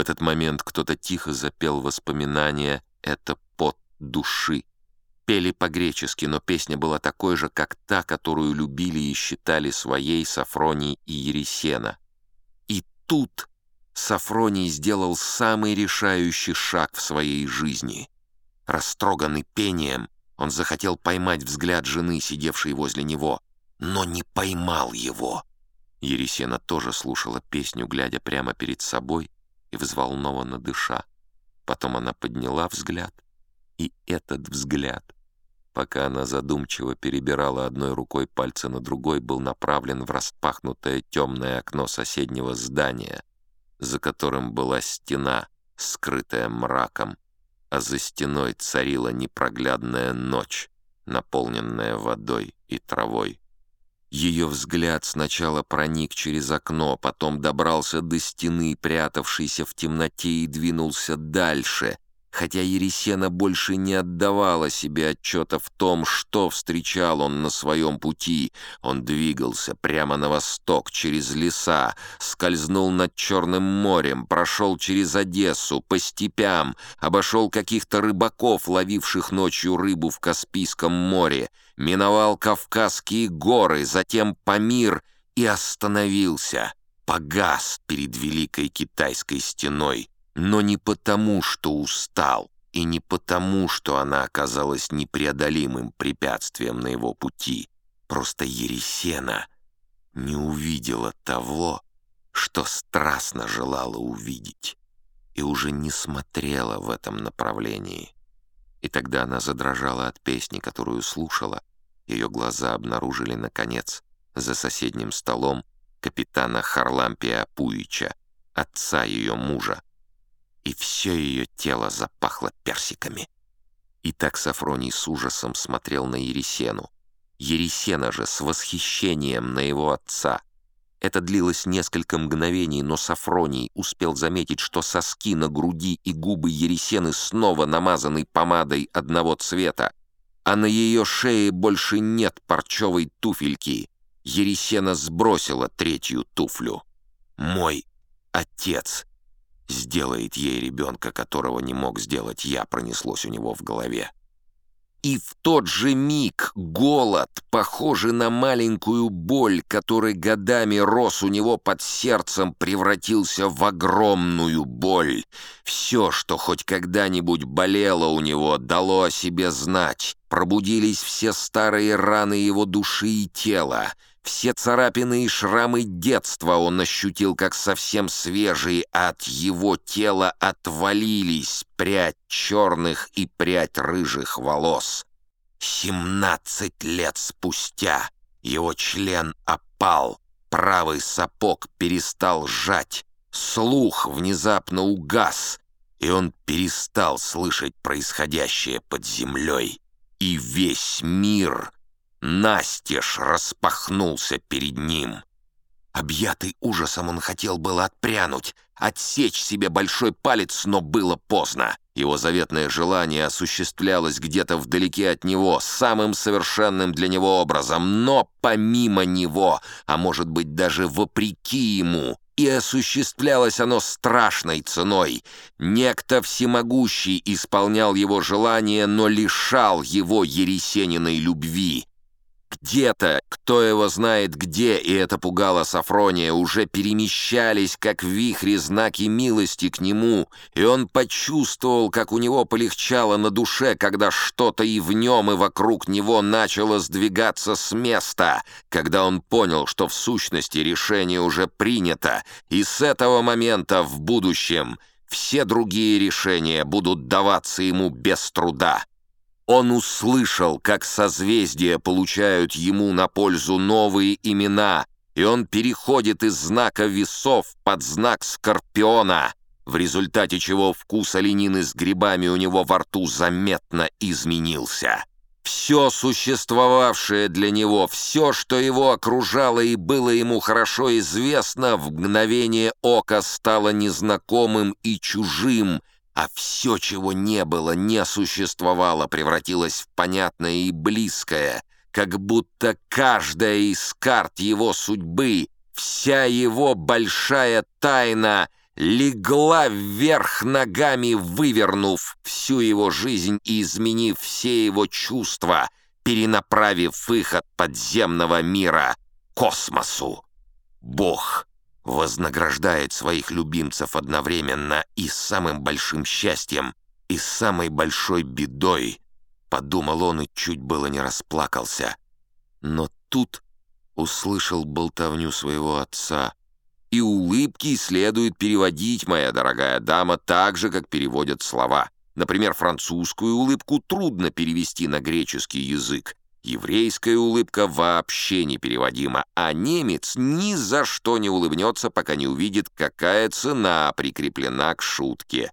этот момент кто-то тихо запел воспоминания «Это пот души». Пели по-гречески, но песня была такой же, как та, которую любили и считали своей Сафроний и Ересена. И тут Сафроний сделал самый решающий шаг в своей жизни. Растроганный пением, он захотел поймать взгляд жены, сидевшей возле него, но не поймал его. Ересена тоже слушала песню, глядя прямо перед собой и взволнованно дыша. Потом она подняла взгляд, и этот взгляд, пока она задумчиво перебирала одной рукой пальцы на другой, был направлен в распахнутое темное окно соседнего здания, за которым была стена, скрытая мраком, а за стеной царила непроглядная ночь, наполненная водой и травой. Ее взгляд сначала проник через окно, потом добрался до стены, прятавшейся в темноте, и двинулся дальше, хотя Ересена больше не отдавала себе отчета в том, что встречал он на своем пути. Он двигался прямо на восток, через леса, скользнул над Черным морем, прошел через Одессу, по степям, обошел каких-то рыбаков, ловивших ночью рыбу в Каспийском море, миновал Кавказские горы, затем Памир и остановился, погас перед Великой Китайской стеной, но не потому, что устал, и не потому, что она оказалась непреодолимым препятствием на его пути. Просто Ересена не увидела того, что страстно желала увидеть, и уже не смотрела в этом направлении. И тогда она задрожала от песни, которую слушала, ее глаза обнаружили, наконец, за соседним столом капитана Харлампия Пуича, отца ее мужа. И все ее тело запахло персиками. И так Сафроний с ужасом смотрел на Ересену. Ересена же с восхищением на его отца. Это длилось несколько мгновений, но Сафроний успел заметить, что соски на груди и губы Ересены снова намазаны помадой одного цвета, а на ее шее больше нет парчевой туфельки. Ересена сбросила третью туфлю. «Мой отец сделает ей ребенка, которого не мог сделать я», пронеслось у него в голове. И в тот же миг голод, похожий на маленькую боль, который годами рос у него под сердцем, превратился в огромную боль. Все, что хоть когда-нибудь болело у него, дало о себе знать. Пробудились все старые раны его души и тела. Все царапины и шрамы детства он ощутил как совсем свежие, от его тела отвалились прядь черных и прядь рыжих волос. Семнадцать лет спустя его член опал, правый сапог перестал сжать, слух внезапно угас, и он перестал слышать происходящее под землей. И весь мир настежь распахнулся перед ним. Объятый ужасом он хотел было отпрянуть, отсечь себе большой палец, но было поздно. Его заветное желание осуществлялось где-то вдалеке от него, самым совершенным для него образом, но помимо него, а может быть даже вопреки ему, и осуществлялось оно страшной ценой. Некто всемогущий исполнял его желание, но лишал его Ересениной любви. Где-то, кто его знает где, и это пугало Сафрония, уже перемещались, как в вихре, знаки милости к нему, и он почувствовал, как у него полегчало на душе, когда что-то и в нем, и вокруг него начало сдвигаться с места, когда он понял, что в сущности решение уже принято, и с этого момента в будущем все другие решения будут даваться ему без труда. Он услышал, как созвездия получают ему на пользу новые имена, и он переходит из знака весов под знак скорпиона, в результате чего вкус оленины с грибами у него во рту заметно изменился. Все существовавшее для него, все, что его окружало и было ему хорошо известно, в мгновение ока стало незнакомым и чужим, а все, чего не было, не существовало, превратилось в понятное и близкое, как будто каждая из карт его судьбы, вся его большая тайна легла вверх ногами, вывернув всю его жизнь и изменив все его чувства, перенаправив их от подземного мира к космосу. Бог вознаграждает своих любимцев одновременно и самым большим счастьем, и самой большой бедой, подумал он и чуть было не расплакался. Но тут услышал болтовню своего отца. И улыбки следует переводить, моя дорогая дама, так же, как переводят слова. Например, французскую улыбку трудно перевести на греческий язык. Еврейская улыбка вообще непереводима, а немец ни за что не улыбнется, пока не увидит, какая цена прикреплена к шутке.